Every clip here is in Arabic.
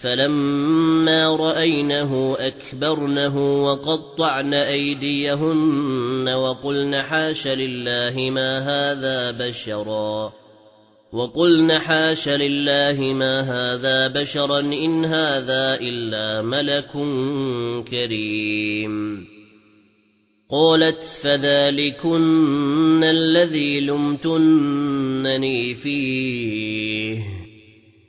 فَلَمَّا رَأَيْنَهُ أَكْبَرْنَهُ وَقَطَّعْنَ أَيْدِيَهُنَّ وَقُلْنَ حَاشَ لِلَّهِ مَا هَذَا بَشَرًا. وَقُلْنَ حَاشَ لِلَّهِ مَا هَذَا بَشَرًا إِنْ هَذَا إِلَّا مَلَكٌ كَرِيمٌ. قَالَتْ فَذَلِكُنَّ الَّذِي لُمْتُنَّنِي فِيهِ.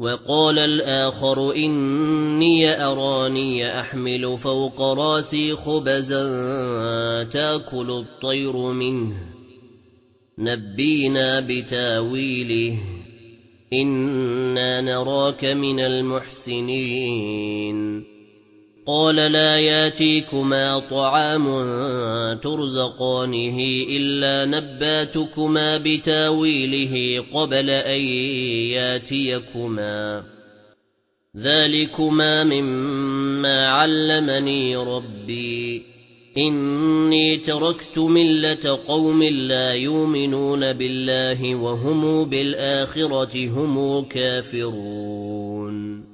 وَقَالَ الْآخَرُ إِنِّي أَرَانِي أَحْمِلُ فَوْقَ رَأْسِي خُبْزًا تَأْكُلُ الطَّيْرُ مِنْهُ. نَبِّئْنَا بِتَأْوِيلِهِ. إِنَّا نَرَاكَ مِنَ الْمُحْسِنِينَ. قَالَ لَا يَأْتِيكُمَا طَعَامٌ تُرْزَقَانِهِ إِلَّا نَبَّأْتُكُمَا بِتَأْوِيلِهِ قَبْلَ أَن يَأْتِيَكُمَا. ذَلِكُمَا مِمَّا عَلَّمَنِي رَبِّي. إِنِّي تَرَكْتُ مِلَّةَ قَوْمٍ لَّا يُؤْمِنُونَ بِاللَّهِ وَهُمْ بِالْآخِرَةِ هُمْ كَافِرُونَ.